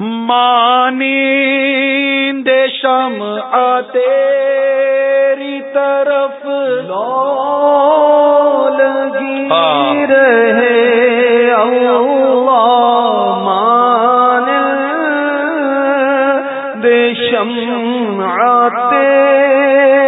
مانی دیشم تیری طرف لو لگی رہے مان دیشم تیری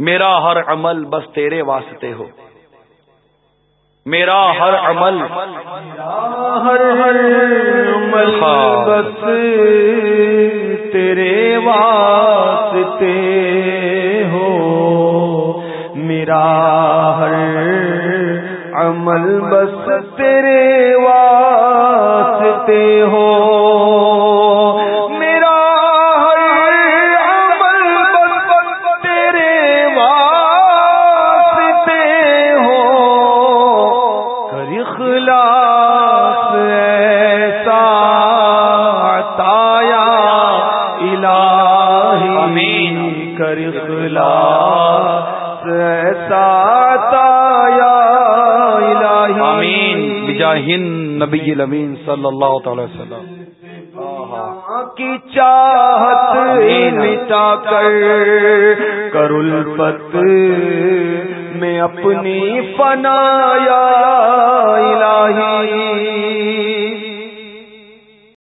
میرا ہر عمل بس تیرے واسطے ہو۔ میرا ہر عمل ہر ہر عمل بس تیرے واسطے ہو۔ میرا ہر عمل بس تیرے واسطے ہو۔ نبی الامین صلی اللہ تعالی وسلم. کی چاہت مٹا کر کرل پت میں اپنی فنایا